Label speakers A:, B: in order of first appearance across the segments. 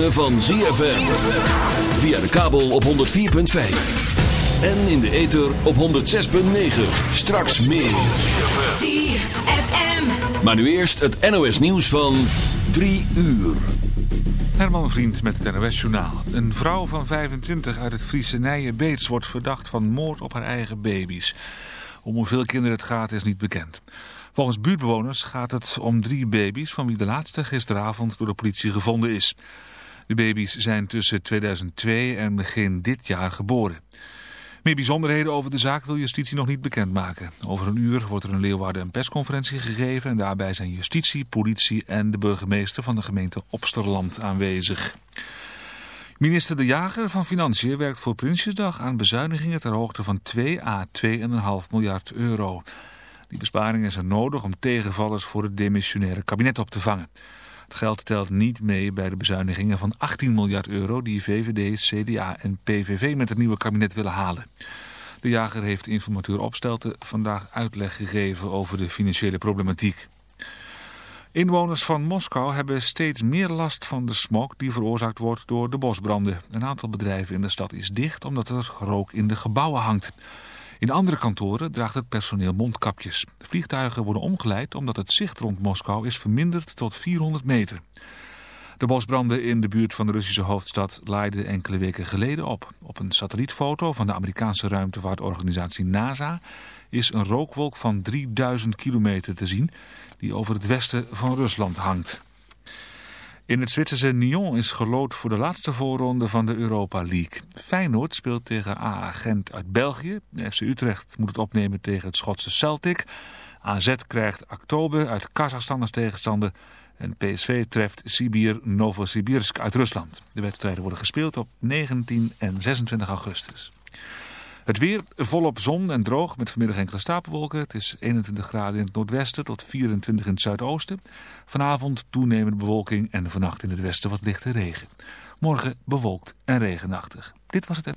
A: ritme van ZFM. Via de kabel op 104.5. En in de ether op 106.9. Straks meer.
B: ZFM.
A: Maar nu eerst het NOS nieuws van 3 uur.
C: Herman Vriend met het NOS Journaal. Een vrouw van 25 uit het Friese Nijenbeets wordt verdacht van moord op haar eigen baby's. Om hoeveel kinderen het gaat is niet bekend. Volgens buurtbewoners gaat het om drie baby's van wie de laatste gisteravond door de politie gevonden is. De baby's zijn tussen 2002 en begin dit jaar geboren. Meer bijzonderheden over de zaak wil justitie nog niet bekendmaken. Over een uur wordt er in Leeuwarden een persconferentie gegeven... en daarbij zijn justitie, politie en de burgemeester van de gemeente Opsterland aanwezig. Minister De Jager van Financiën werkt voor Prinsjesdag aan bezuinigingen ter hoogte van 2 à 2,5 miljard euro. Die besparingen zijn nodig om tegenvallers voor het demissionaire kabinet op te vangen. Het geld telt niet mee bij de bezuinigingen van 18 miljard euro die VVD, CDA en PVV met het nieuwe kabinet willen halen. De jager heeft informateur Opstelten vandaag uitleg gegeven over de financiële problematiek. Inwoners van Moskou hebben steeds meer last van de smog die veroorzaakt wordt door de bosbranden. Een aantal bedrijven in de stad is dicht omdat er rook in de gebouwen hangt. In andere kantoren draagt het personeel mondkapjes. Vliegtuigen worden omgeleid omdat het zicht rond Moskou is verminderd tot 400 meter. De bosbranden in de buurt van de Russische hoofdstad laaiden enkele weken geleden op. Op een satellietfoto van de Amerikaanse ruimtevaartorganisatie NASA is een rookwolk van 3000 kilometer te zien die over het westen van Rusland hangt. In het Zwitserse Nyon is gelood voor de laatste voorronde van de Europa League. Feyenoord speelt tegen AA Gent uit België. FC Utrecht moet het opnemen tegen het Schotse Celtic. AZ krijgt Aktobe uit Kazachstan als tegenstander. En PSV treft Sibir Novosibirsk uit Rusland. De wedstrijden worden gespeeld op 19 en 26 augustus. Het weer volop zon en droog met vanmiddag enkele stapelwolken. Het is 21 graden in het noordwesten tot 24 in het zuidoosten. Vanavond toenemende bewolking en vannacht in het westen wat lichte regen. Morgen bewolkt en regenachtig. Dit was het.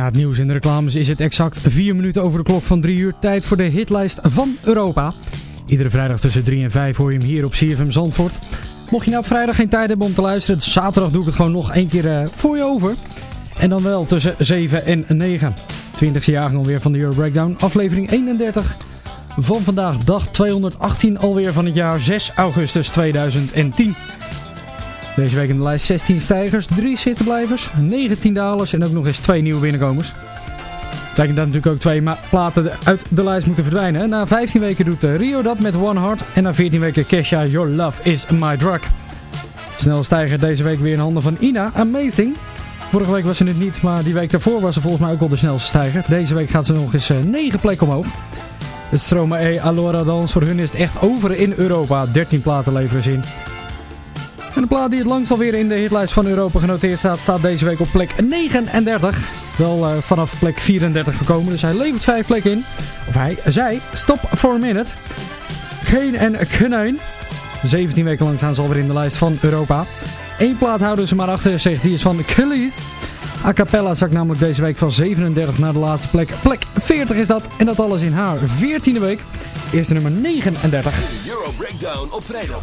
D: Na het nieuws en de reclames is het exact 4 minuten over de klok van 3 uur tijd voor de hitlijst van Europa. Iedere vrijdag tussen 3 en 5 hoor je hem hier op CFM Zandvoort. Mocht je nou op vrijdag geen tijd hebben om te luisteren, zaterdag doe ik het gewoon nog één keer eh, voor je over. En dan wel tussen 7 en 9. 20e jaargang alweer van de Euro Breakdown. Aflevering 31 van vandaag, dag 218 alweer van het jaar 6 augustus 2010. Deze week in de lijst 16 stijgers, 3 zittenblijvers, 19 dalers en ook nog eens 2 nieuwe binnenkomers. Betekent dat natuurlijk ook twee platen uit de lijst moeten verdwijnen. Na 15 weken doet eh, Rio dat met One Heart. En na 14 weken Kesha, Your Love Is My Drug. Snelle stijger deze week weer in handen van Ina. Amazing. Vorige week was ze het niet, maar die week daarvoor was ze volgens mij ook al de snelste stijger. Deze week gaat ze nog eens eh, 9 plekken omhoog. Het Stromae Allora Dans, voor hun is het echt over in Europa. 13 platen leveren ze in. En de plaat die het langst alweer in de hitlijst van Europa genoteerd staat, staat deze week op plek 39. Wel eh, vanaf plek 34 gekomen, dus hij levert 5 plekken in. Of hij, zij, Stop for a Minute. Geen en Knijn. 17 weken lang staan ze alweer in de lijst van Europa. Eén plaat houden ze maar achter zich, die is van Kelly's. A Cappella zakt namelijk deze week van 37 naar de laatste plek. Plek 40 is dat, en dat alles in haar 14e week. Eerste nummer 39.
E: De Euro Breakdown op vrijdag.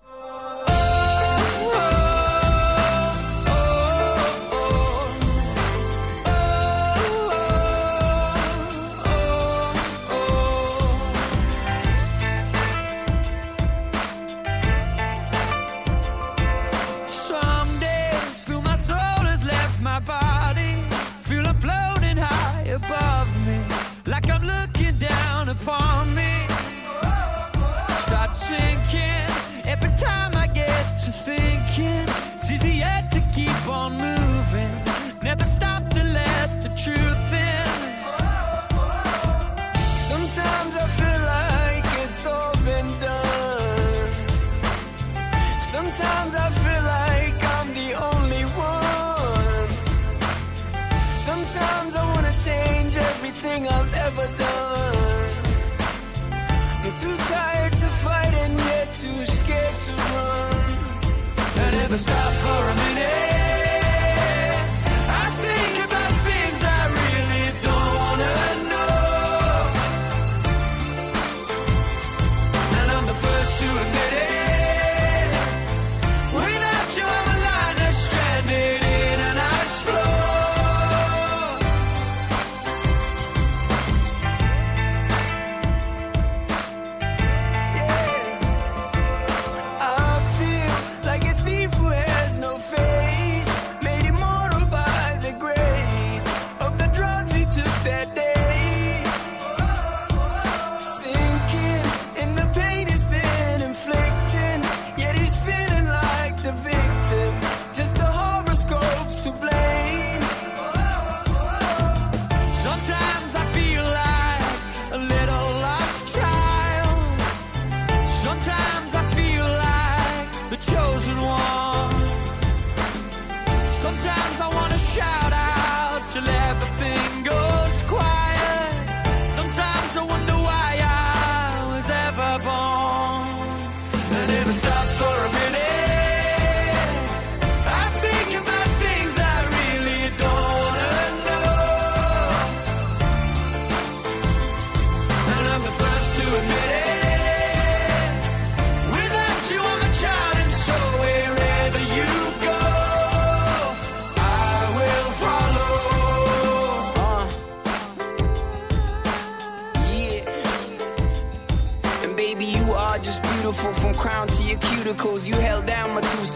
F: Cuticles. You held down my two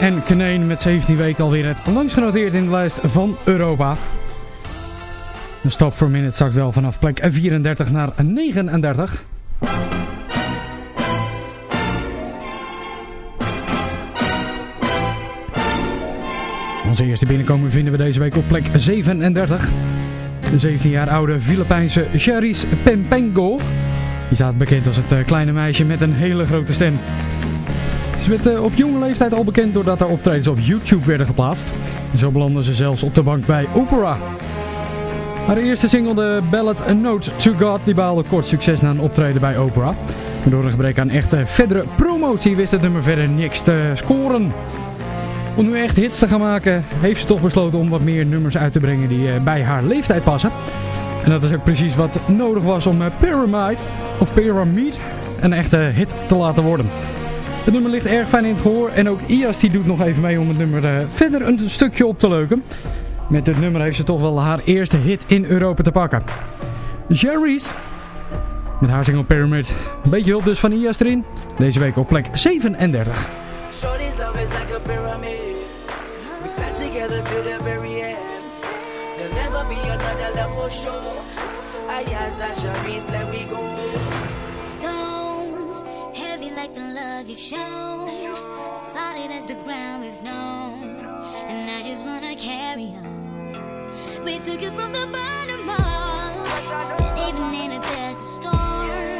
D: En Kneen met 17 weken alweer het langst genoteerd in de lijst van Europa. De Stop for Minute zakt wel vanaf plek 34 naar 39. Onze eerste binnenkomen vinden we deze week op plek 37. De 17 jaar oude Filipijnse Charis Pempengo. Die staat bekend als het eh, kleine meisje met een hele grote stem. Werd eh, op jonge leeftijd al bekend doordat er optredens op YouTube werden geplaatst. Zo belandde ze zelfs op de bank bij Opera. Haar eerste single, de ballad A Note to God, die behaalde kort succes na een optreden bij Opera. Door een gebrek aan echte verdere promotie wist het nummer verder niks te scoren. Om nu echt hits te gaan maken, heeft ze toch besloten om wat meer nummers uit te brengen die eh, bij haar leeftijd passen. En dat is ook precies wat nodig was om eh, Pyramide, of Pyramid, een echte hit te laten worden. Het nummer ligt erg fijn in het gehoor en ook IAS die doet nog even mee om het nummer uh, verder een stukje op te leuken. Met dit nummer heeft ze toch wel haar eerste hit in Europa te pakken. Jerry's, met haar single Pyramid. Een beetje hulp dus van IAS erin. Deze week op plek 37.
G: Shorty's love is like a pyramid. We stand together to the very end. There'll never be another for let go.
H: The love you've shown. Solid as the ground we've known. And I just wanna carry on. We took it from the bottom up. Even in a desert storm.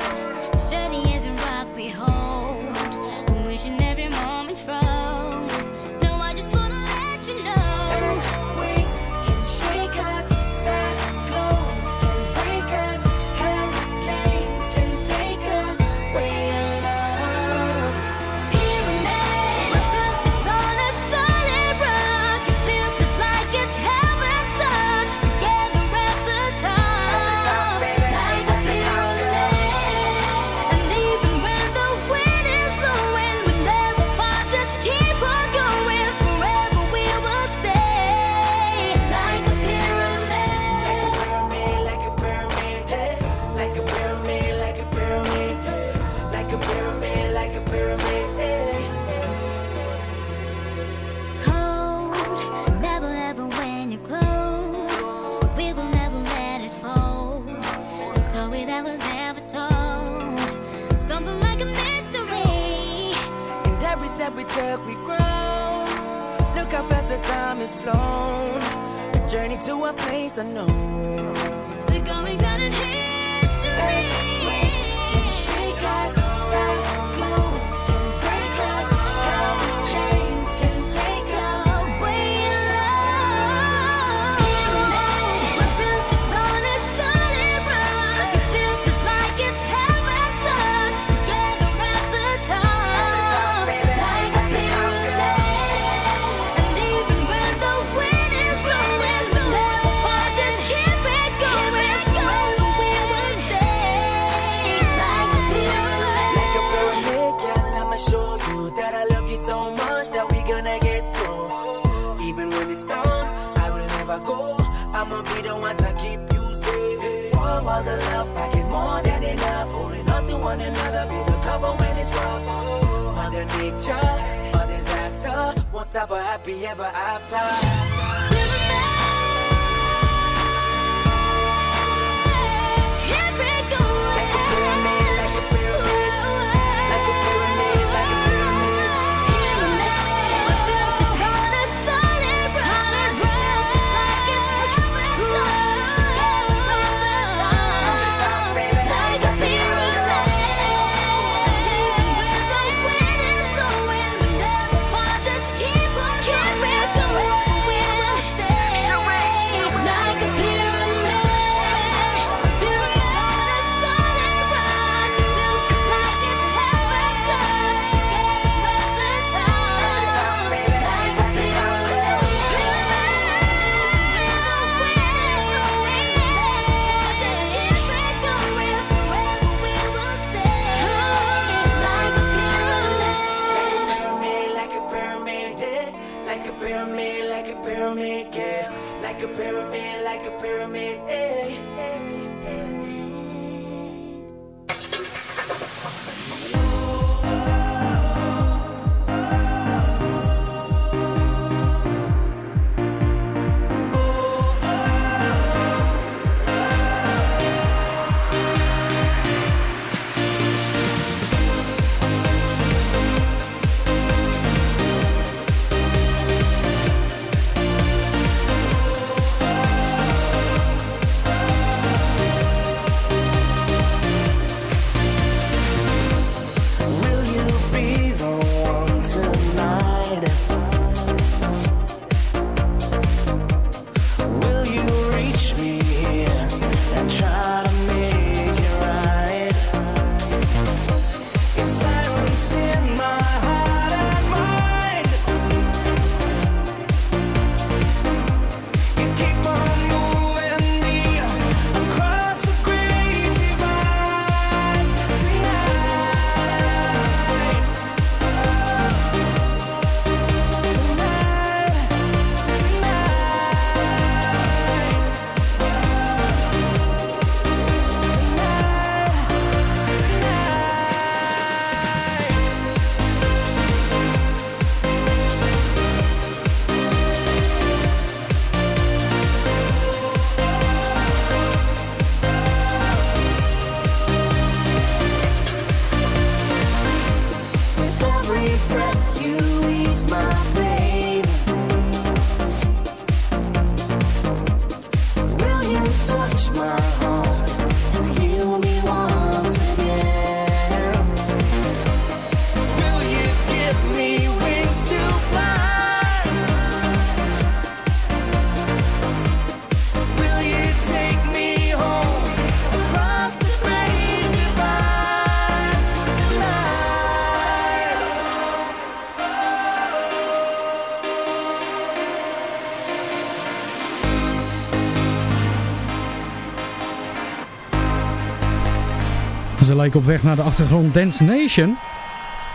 D: Lijken op weg naar de achtergrond Dance Nation.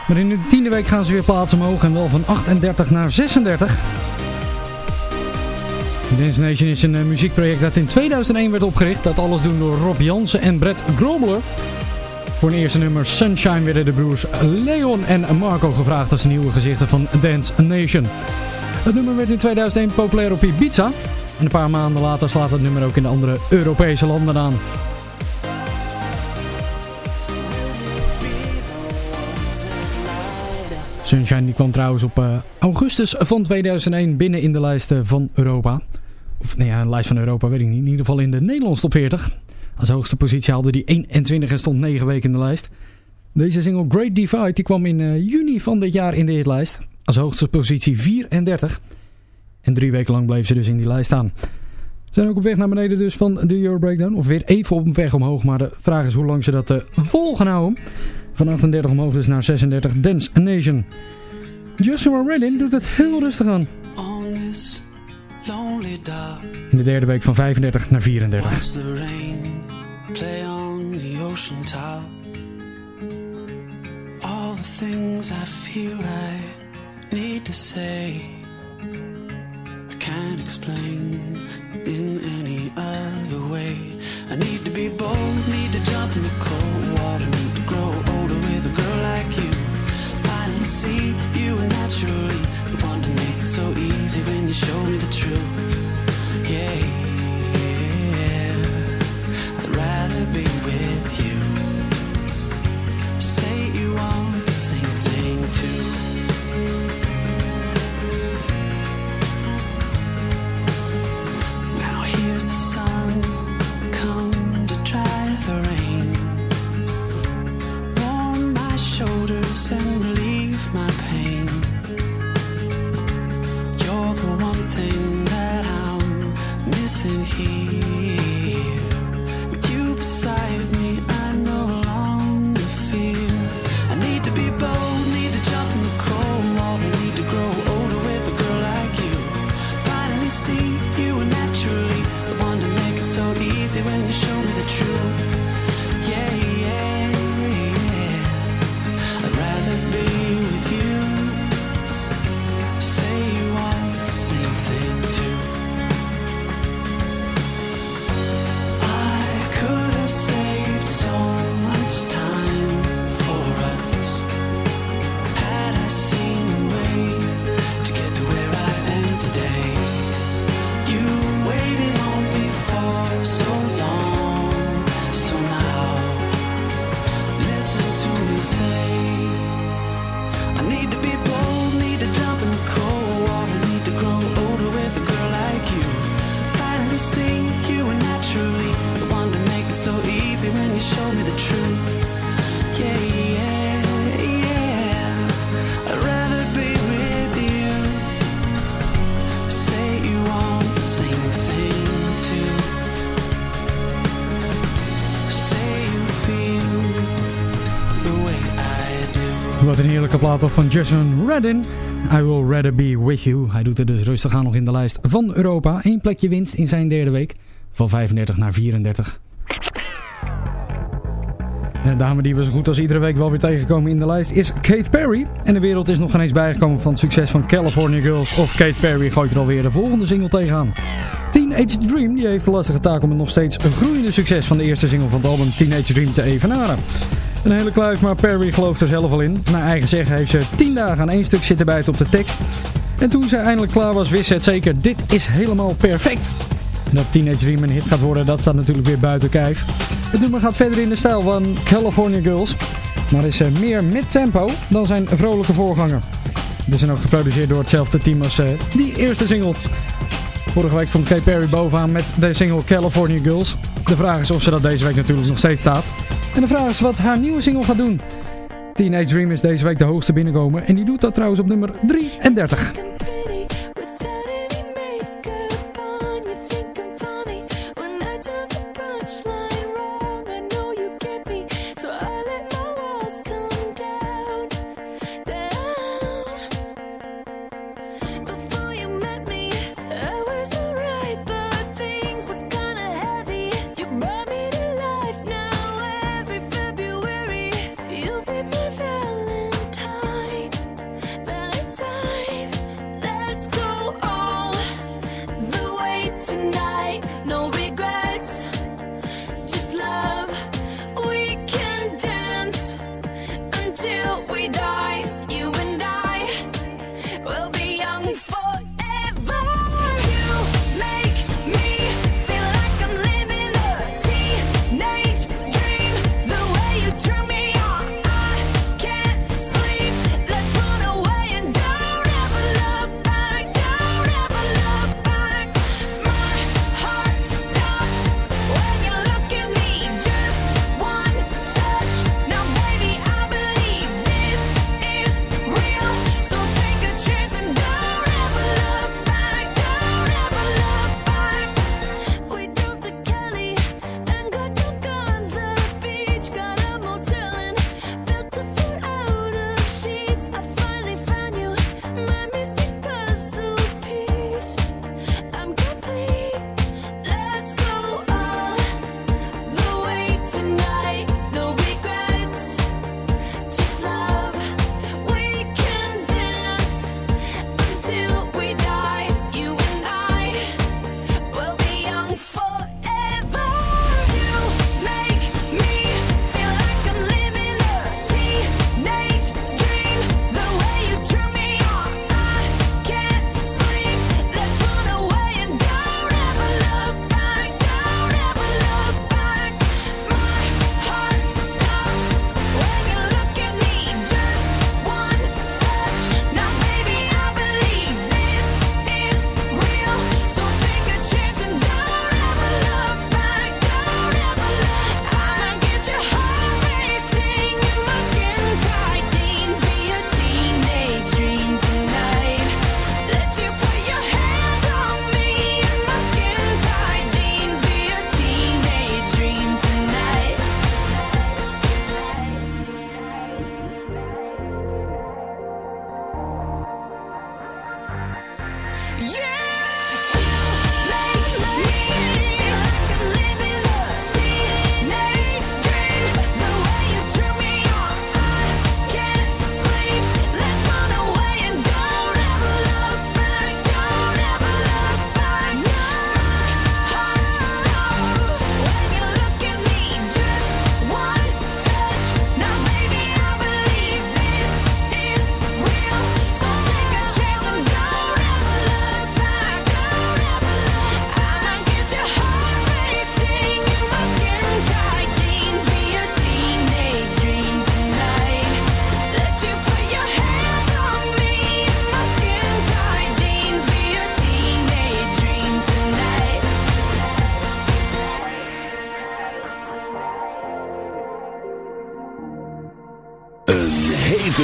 D: Maar in de tiende week gaan ze weer plaatsen omhoog en wel van 38 naar 36. Dance Nation is een uh, muziekproject dat in 2001 werd opgericht. Dat alles doen door Rob Jansen en Brett Grobler. Voor een eerste nummer Sunshine werden de broers Leon en Marco gevraagd als nieuwe gezichten van Dance Nation. Het nummer werd in 2001 populair op Ibiza. En een paar maanden later slaat het nummer ook in de andere Europese landen aan. Sunshine die kwam trouwens op uh, augustus van 2001 binnen in de lijsten van Europa. Of nee, een lijst van Europa weet ik niet. In ieder geval in de Nederlandse top 40. Als hoogste positie haalde die 21 en stond 9 weken in de lijst. Deze single Great Divide die kwam in uh, juni van dit jaar in de hitlijst. Als hoogste positie 34. En drie weken lang bleef ze dus in die lijst staan. Ze zijn ook op weg naar beneden dus van de Euro Breakdown. Of weer even op weg omhoog. Maar de vraag is hoe lang ze dat vol gaan houden. Van 38 omhoog dus naar 36 Dance Nation. Joshua Redden doet het heel rustig aan. In de derde week van 35 naar 34.
I: Watch the rain play on the ocean top. All the things I feel I need to say. I can't explain in any other way. I need to be bold, need to jump in the cold water, naturally, the one to make it so easy when you show me the truth. Yeah, here.
D: Plaat toch van Jason Redden. I will rather be with you. Hij doet er dus rustig aan nog in de lijst van Europa. Eén plekje winst in zijn derde week. Van 35 naar 34. En de dame die we zo goed als iedere week wel weer tegenkomen in de lijst is Kate Perry. En de wereld is nog geen eens bijgekomen van het succes van California Girls. Of Kate Perry gooit er alweer de volgende single tegenaan. Teenage Dream die heeft de lastige taak om het nog steeds groeiende succes van de eerste single van het album Teenage Dream te evenaren. Een hele kluif, maar Perry gelooft er zelf al in. Naar eigen zeggen heeft ze 10 dagen aan één stuk zitten bijten op de tekst. En toen ze eindelijk klaar was, wist ze het zeker, dit is helemaal perfect. Dat Teenage Dream een hit gaat worden, dat staat natuurlijk weer buiten kijf. Het nummer gaat verder in de stijl van California Girls. Maar is eh, meer met tempo dan zijn vrolijke voorganger. Het is dan ook geproduceerd door hetzelfde team als eh, die eerste single. Vorige week stond Kate Perry bovenaan met de single California Girls. De vraag is of ze dat deze week natuurlijk nog steeds staat. En de vraag is wat haar nieuwe single gaat doen. Teenage Dream is deze week de hoogste binnenkomen. En die doet dat trouwens op nummer 33.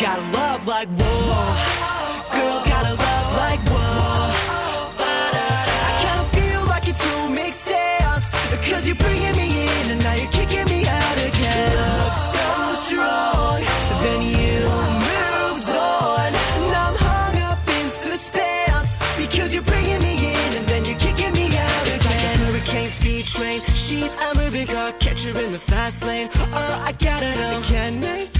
G: She's got a love like whoa. Girls gotta love like whoa. I kinda feel like it don't make sense. Cause you're bringing me in and now you're kicking me out again. Love so strong, then you moved on. And I'm hung up in suspense. Because you're bringing me in and then you're kicking me out again. It's like a hurricane speed train. She's a moving car, catch her in the fast lane. Oh, I gotta know. Can I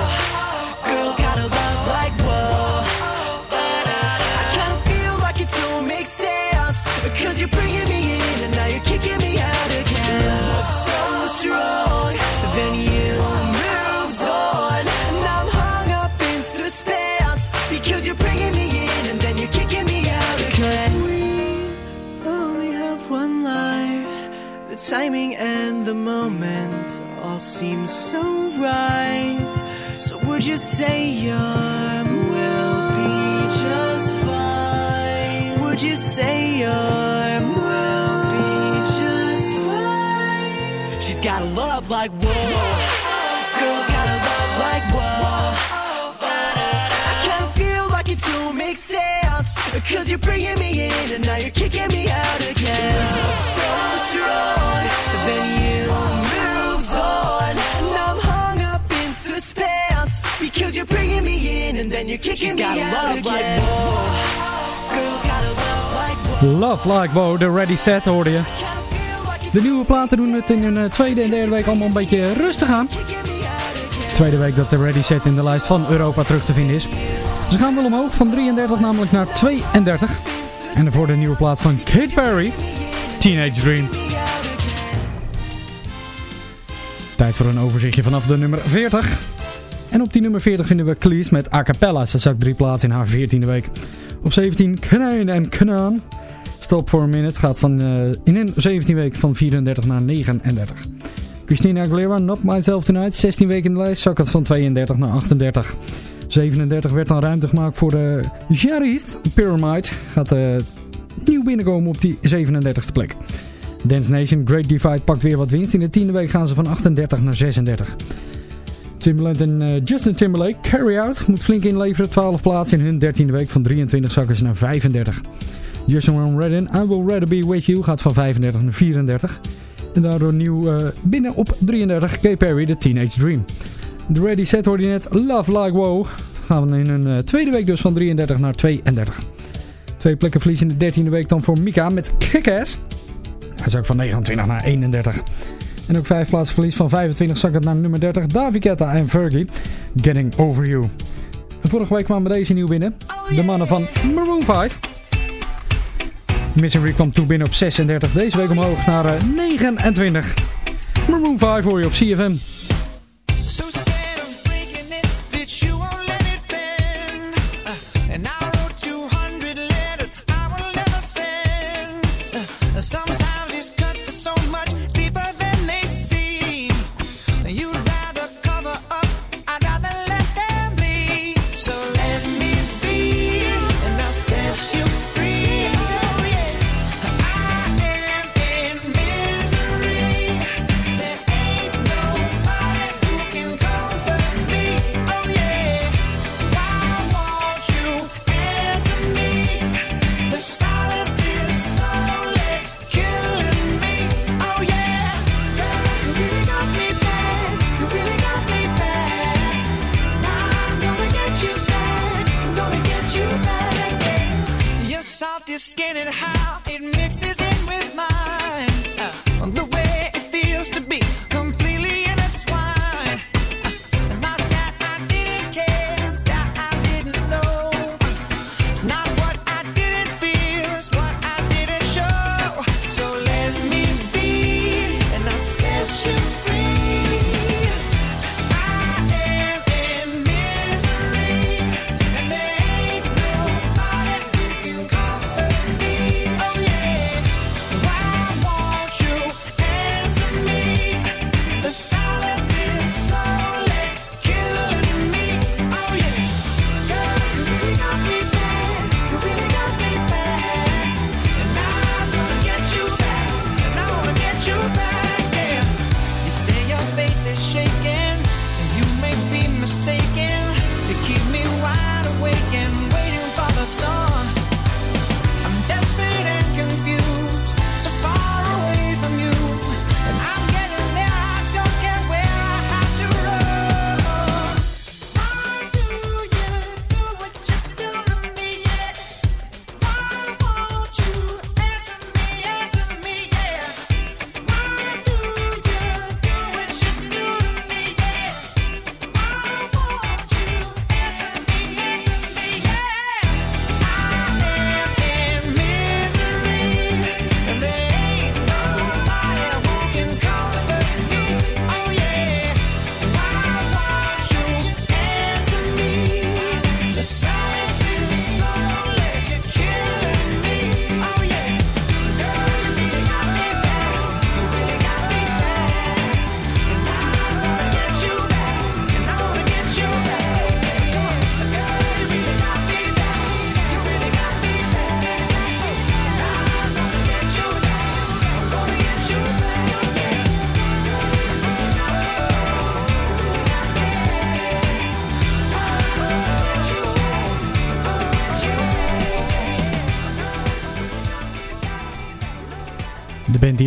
G: You say your will be just fine? Would you say your will be just fine? She's got a love like whoa. Girls got a love like whoa. I kinda feel like it don't make sense. Cause you're bringing me in and now you're kicking you're kicking
D: She's
G: me out
D: love
G: again. love like
D: Bo, de Ready Set hoorde je. De nieuwe platen doen het in hun eh, tweede en derde week allemaal een beetje rustig aan. Tweede week dat de Ready Set in de lijst van Europa terug te vinden is. Ze gaan wel omhoog, van 33 namelijk naar 32. En daarvoor de nieuwe plaat van Kate Perry, Teenage Dream. Tijd voor een overzichtje vanaf de nummer 40. En op die nummer 40 vinden we Cleese met A Cappella. Ze zakt drie plaatsen in haar 14e week. Op 17 Knijn en Knaan. Stop for a Minute gaat van, eh, in een 17 week van 34 naar 39. Christina Aguilera, Not Myself Tonight. 16 weken in de lijst, zakt het van 32 naar 38. 37 werd dan ruimte gemaakt voor de Jaris Pyramide. Gaat eh, nieuw binnenkomen op die 37e plek. Dance Nation, Great Divide pakt weer wat winst. In de tiende week gaan ze van 38 naar 36. Timbaland en eh, Justin Timberlake, Carry Out, moet flink inleveren. 12 plaatsen in hun 13e week van 23 zakken naar 35. Justin Redden, I Will Rather Be With You, gaat van 35 naar 34. En daardoor nieuw eh, binnen op 33, Kay Perry, The Teenage Dream. De Ready Set hoorde net, Love Like Wow. Gaan we in hun eh, tweede week dus van 33 naar 32. Twee plekken verlies in de 13e week dan voor Mika met Kick-Ass. Hij zakt van 29 naar 31. En ook vijf plaatsen verlies van 25 zak het naar nummer 30. David Guetta en Fergie. Getting Over You. Vorige week kwamen deze nieuw binnen. De mannen van Maroon 5. Misery kwam toe binnen op 36. Deze week omhoog naar eh, 29. Maroon 5 hoor je op CFM.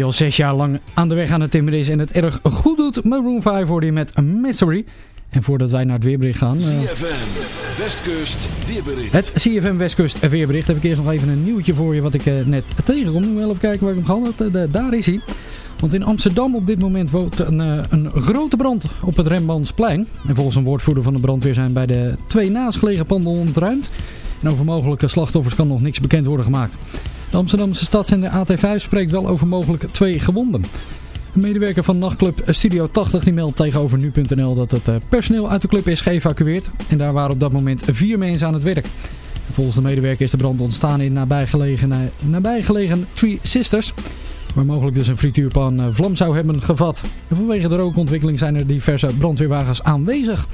D: Die al zes jaar lang aan de weg aan het timmeren is en het erg goed doet. Maroon 5 hoorde je met Mystery. En voordat wij naar het weerbericht gaan... eh,
A: CFM, Westkust, weerbericht.
D: het CFM Westkust weerbericht heb ik eerst nog even een nieuwtje voor je wat ik eh, net tegenkom. Moet wel even kijken waar ik hem gehad had. Eh, daar is hij. Want in Amsterdam op dit moment woont een, een grote brand op het Rembrandtsplein. En volgens een woordvoerder van de brandweer zijn bij de twee naastgelegen panden ontruimd. En over mogelijke slachtoffers kan nog niks bekend worden gemaakt. De Amsterdamse stadszender AT5 spreekt wel over mogelijk twee gewonden. Een medewerker van nachtclub Studio 80 die meldt tegenover nu.nl dat het eh, personeel uit de club is geëvacueerd. En daar waren op dat moment vier mensen aan het werk. Volgens de medewerker is de brand ontstaan in nabijgelegen, eh, nabijgelegen Three Sisters. Waar mogelijk dus een frituurpan eh, vlam zou hebben gevat. Vanwege de rookontwikkeling zijn er diverse brandweerwagens aanwezig.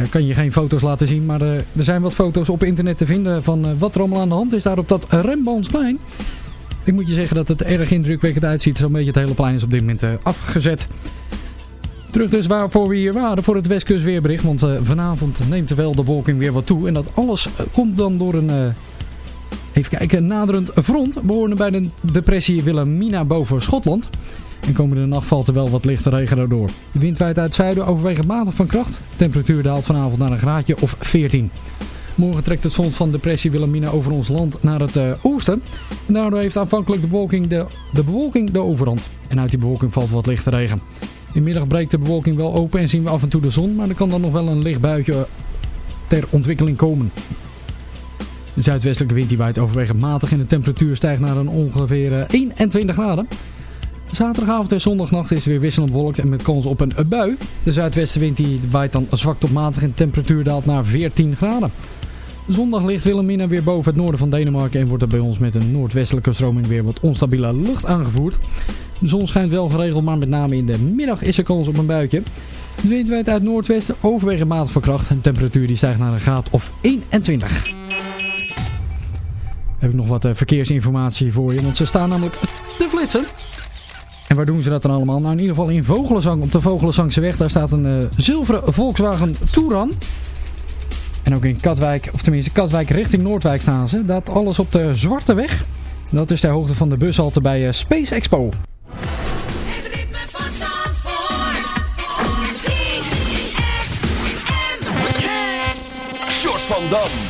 D: Ja, kan je geen foto's laten zien, maar eh, er zijn wat foto's op internet te vinden van eh, wat er allemaal aan de hand is daar op dat Rembrandtsplein. Ik moet je zeggen dat het er erg indrukwekkend uitziet. Zo'n beetje het hele plein is op dit moment eh, afgezet. Terug dus waarvoor we hier waren, voor het Westkust weerbericht. Want eh, vanavond neemt wel de wolking weer wat toe. En dat alles eh, komt dan door een, eh, even kijken, naderend front. We horen bij de depressie Wilhelmina boven Schotland. En komende nacht valt er wel wat lichte regen daardoor. De wind waait uit zuiden overwegend matig van kracht. De temperatuur daalt vanavond naar een graadje of 14. Morgen trekt het front van depressie Wilhelmina over ons land naar het eh, oosten. En daardoor heeft aanvankelijk de bewolking de, de bewolking de overhand. En uit die bewolking valt wat lichte regen. Inmiddag breekt de bewolking wel open en zien we af en toe de zon. Maar er kan dan nog wel een licht buitje ter ontwikkeling komen. De zuidwestelijke wind die waait overwegend matig en de temperatuur stijgt naar een ongeveer eh, 21 graden. Zaterdagavond en zondagnacht is het weer wisselend bewolkt en met kans op een bui. De zuidwestenwind die waait dan zwak tot matig en de temperatuur daalt naar 14 graden. Zondag ligt Wilhelmina weer boven het noorden van Denemarken en wordt er bij ons met een noordwestelijke stroming weer wat onstabiele lucht aangevoerd. De zon schijnt wel geregeld, maar met name in de middag is er kans op een buitje. De wind waait uit noordwesten overwegend matig van kracht en de temperatuur die stijgt naar een graad of 21. Heb ik nog wat eh, verkeersinformatie voor je, want ze staan namelijk te flitsen. En waar doen ze dat dan allemaal? Nou, in ieder geval in Vogelenzang. Op de Vogelenzangse weg, daar staat een eh, zilveren Volkswagen Touran. En ook in Katwijk, of tenminste Katwijk richting Noordwijk staan ze. Dat alles op de Zwarte Weg. Dat is ter hoogte van de bushalte bij eh, Space Expo.
H: Het ritme van Zandvoort. ZFM.
A: Short van Dam.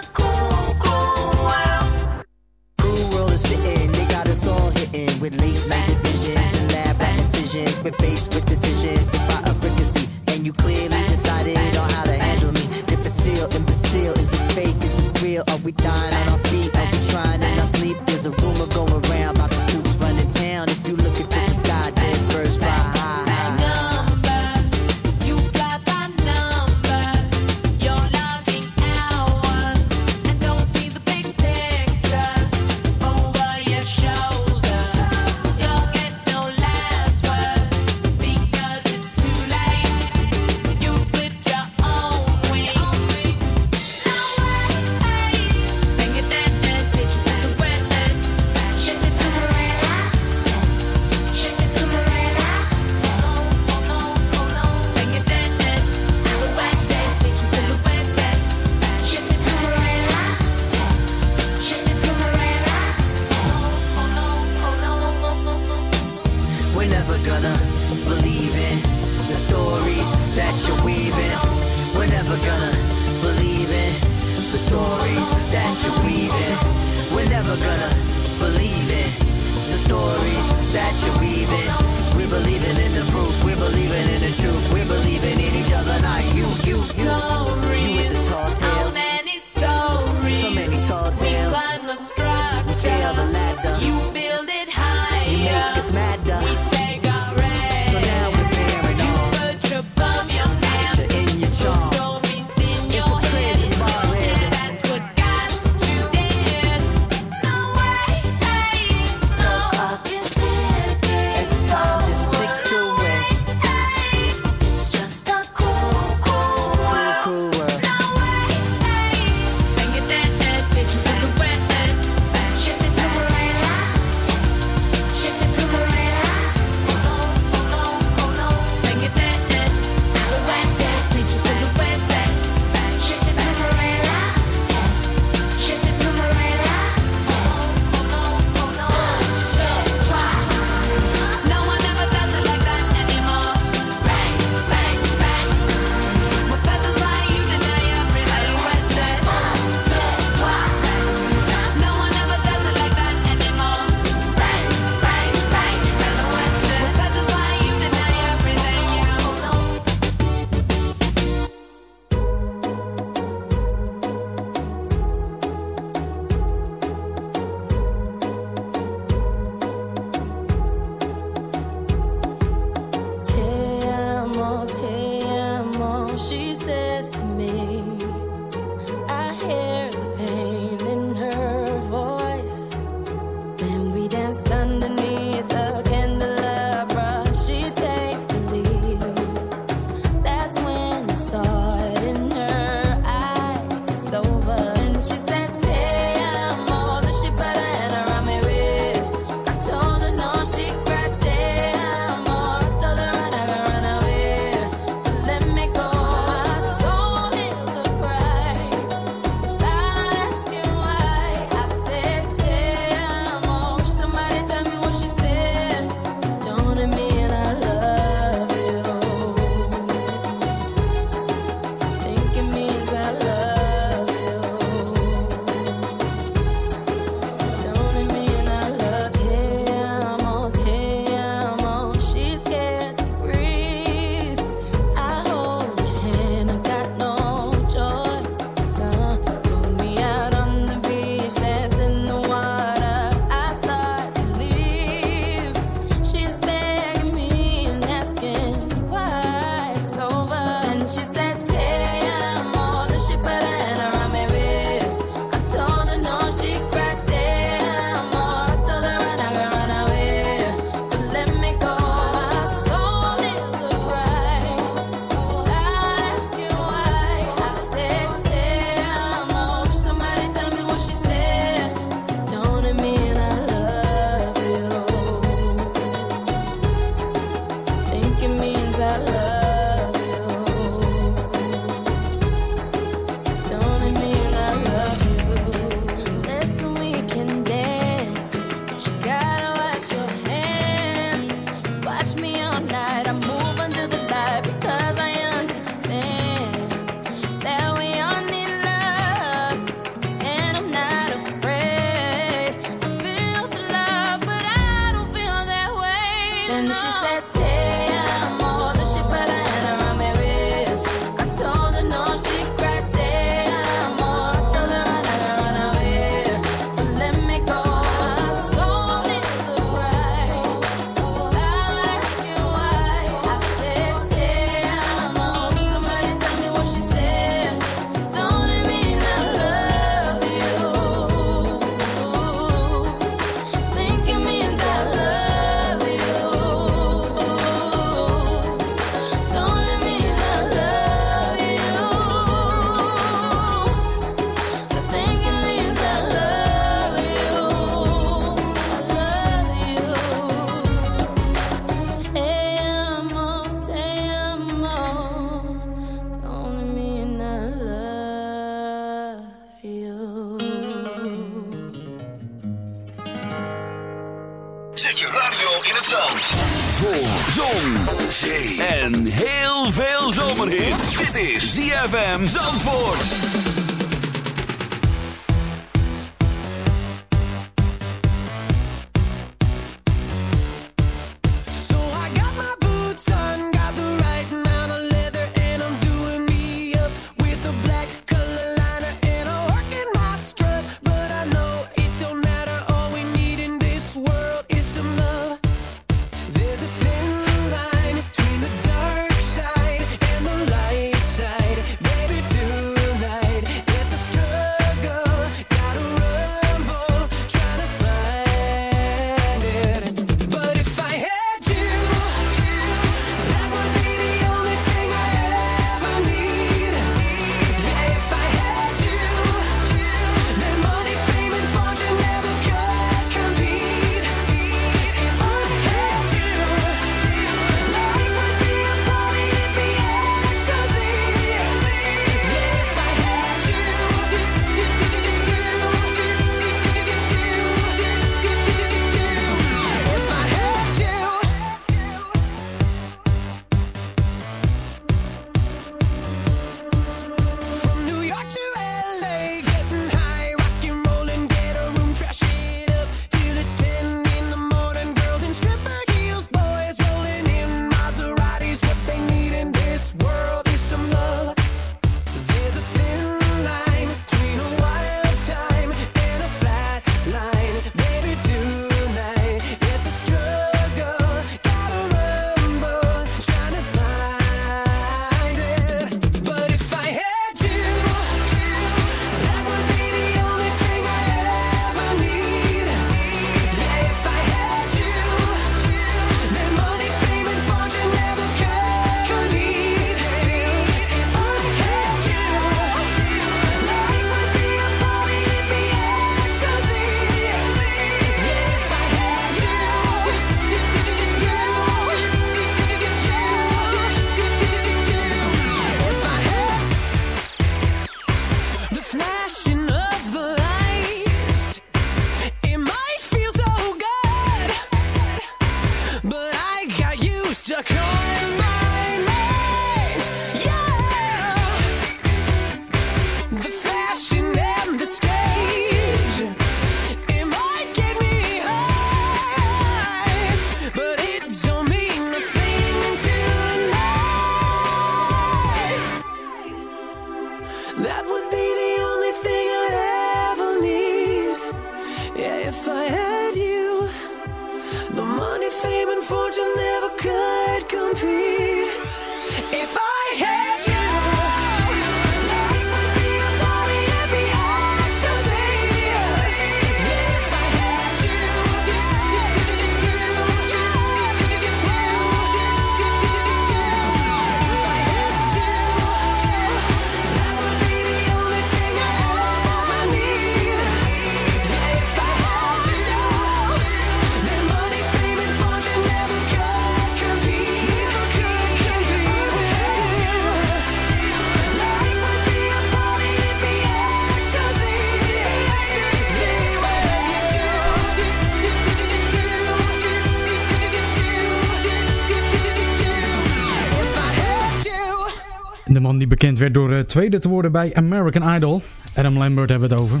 D: Eh, tweede te worden bij American Idol. Adam Lambert hebben we het over.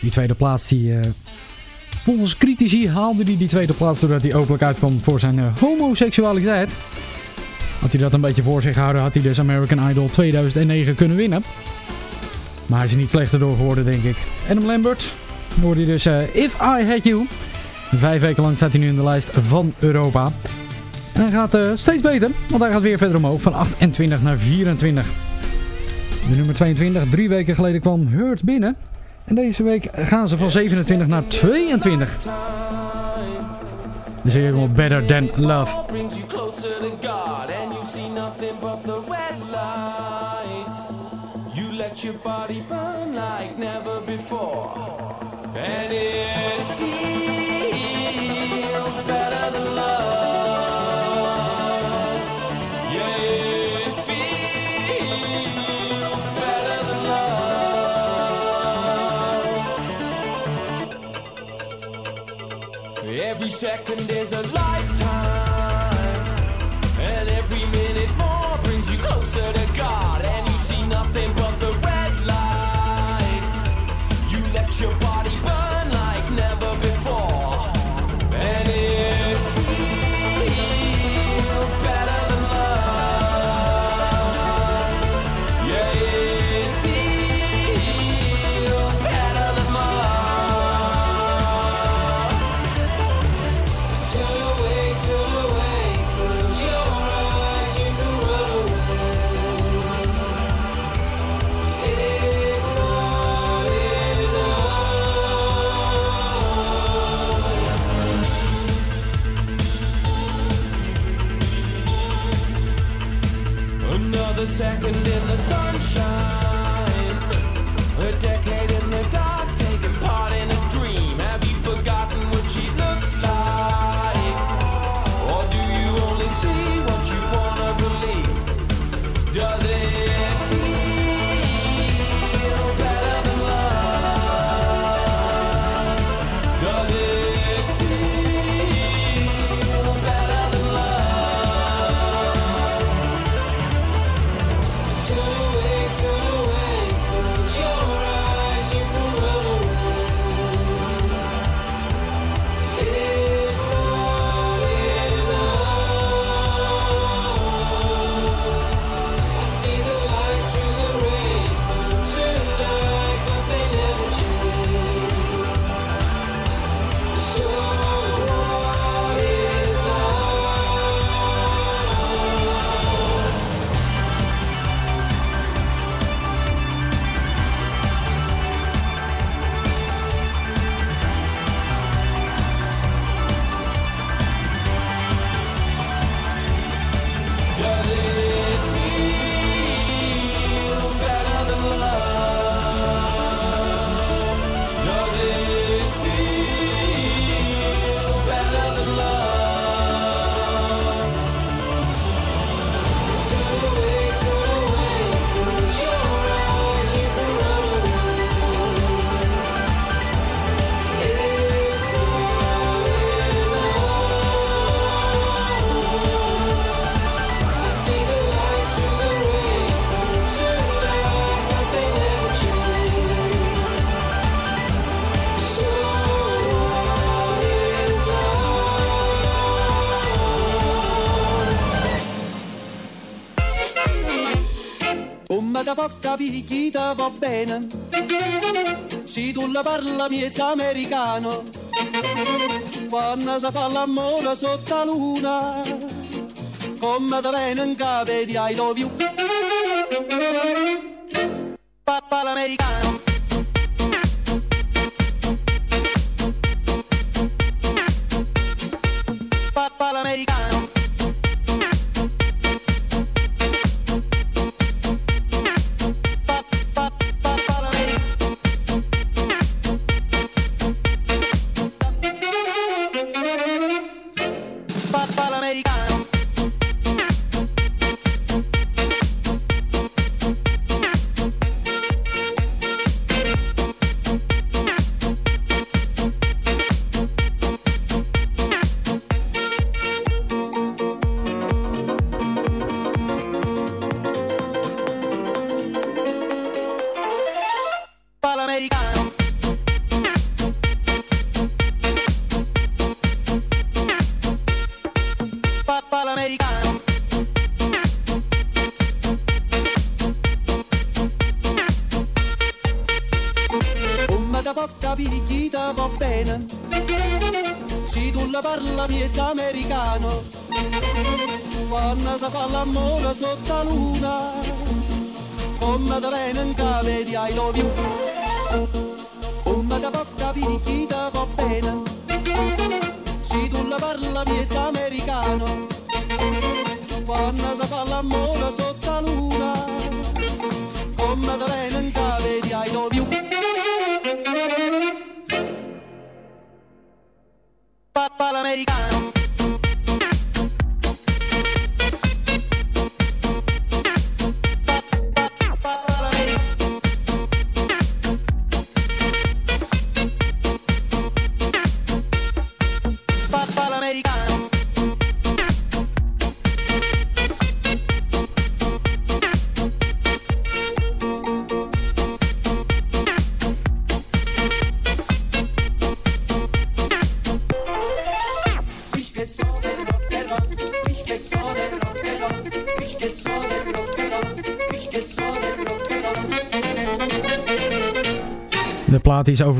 D: Die tweede plaats die, eh, Volgens critici haalde hij die tweede plaats doordat hij openlijk uitkwam voor zijn eh, homoseksualiteit. Had hij dat een beetje voor zich gehouden, had hij dus American Idol 2009 kunnen winnen. Maar hij is er niet slechter door geworden, denk ik. Adam Lambert, hoorde hij dus If I Had You. Vijf weken lang staat hij nu in de lijst van Europa. En hij gaat steeds beter, want hij gaat weer verder omhoog, van 28 naar 24. De nummer 22, drie weken geleden kwam Hurt binnen. En deze week gaan ze van 27 naar 22. De single Better Than Love.
E: let your body burn like never before, and it feels Every second is a lifetime,
J: Porca picchita va bene. Se tu la parla miezza americano Quando si fa l'amore sotto la luna Come da bene in capo di I love you Papà l'americano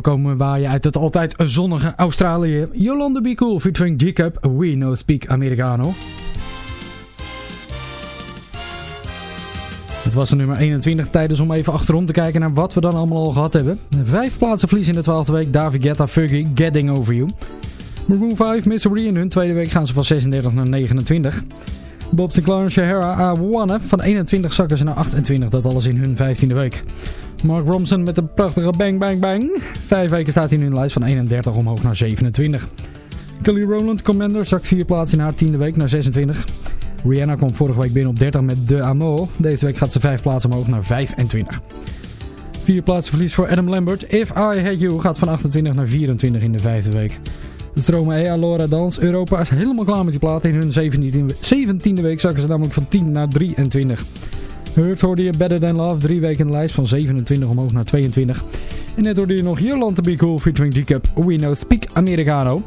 D: overkomen waar je uit het altijd zonnige Australië. Yolanda Be Cool featuring Jacob, We No Speak Americano. Het was de nummer 21 tijdens om even achterom te kijken naar wat we dan allemaal al gehad hebben. Vijf plaatsen verlies in de twaalfde week. David Guetta, Fergie, Getting Over You. Maroon 5, Misery in hun tweede week gaan ze van 36 naar 29. Bob Sinclair en Shahara, I Wanna. Van 21 zakken ze naar 28, dat alles in hun 15e week. Mark Ronson met een prachtige Bang Bang Bang. Vijf weken staat hij nu in de lijst van 31 omhoog naar 27. Kelly Rowland, Commander, zakt vier plaatsen in haar tiende week naar 26. Rihanna kwam vorige week binnen op 30 met De Amour. Deze week gaat ze vijf plaatsen omhoog naar 25. Vier plaatsen verlies voor Adam Lambert. If I Had You gaat van 28 naar 24 in de vijfde week. De stromen Ea, Laura Dans. Europa is helemaal klaar met die platen. In hun 17e, 17e week zakken ze namelijk van 10 naar 23. Hurt hoorde je Better Than Love. Drie weken in de lijst van 27 omhoog naar 22. En net hoorde je nog Jolante Be Cool featuring D-Cup. We Know Speak Americano.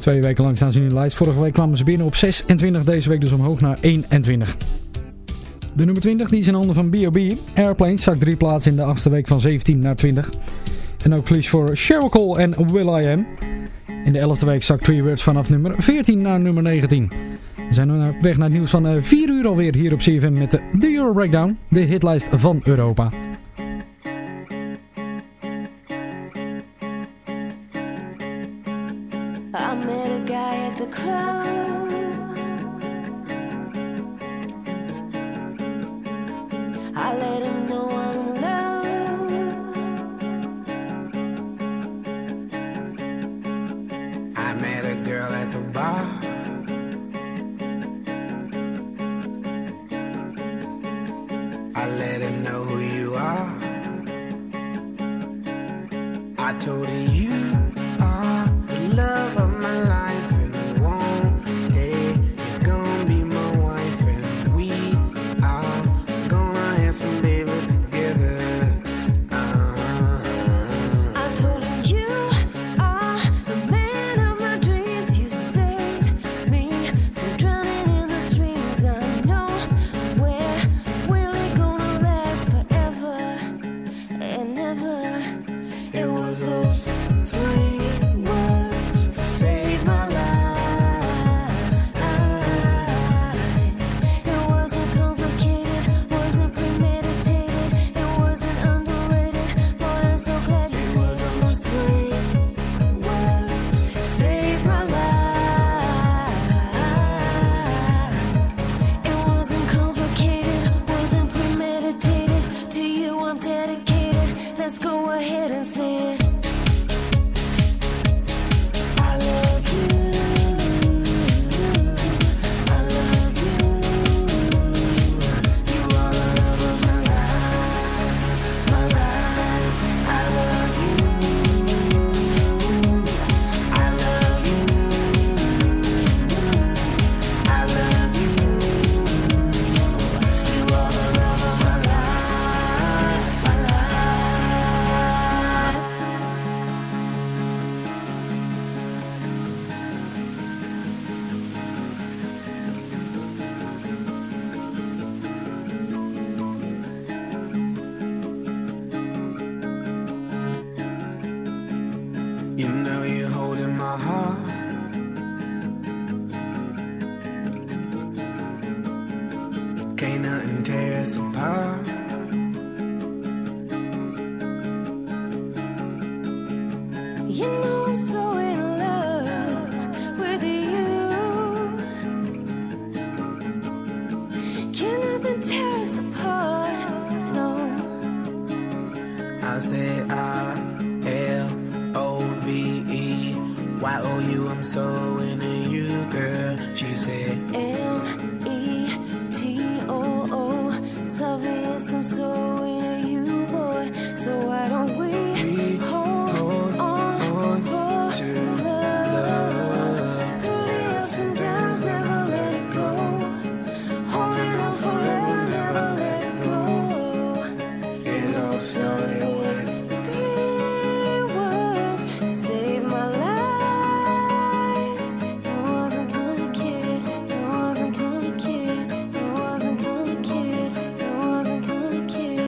D: Twee weken lang staan ze in de lijst. Vorige week kwamen ze binnen op 26. Deze week dus omhoog naar 21. De nummer 20 die is in handen van B.O.B. Airplanes zakt drie plaatsen in de achtste week van 17 naar 20. En ook verlies voor Cheryl Cole en Will I Am. In de 11e week zakt Three Words vanaf nummer 14 naar nummer 19. We zijn op weg naar het nieuws van eh, 4 uur alweer hier op CFM met de Euro Breakdown. De hitlijst van Europa.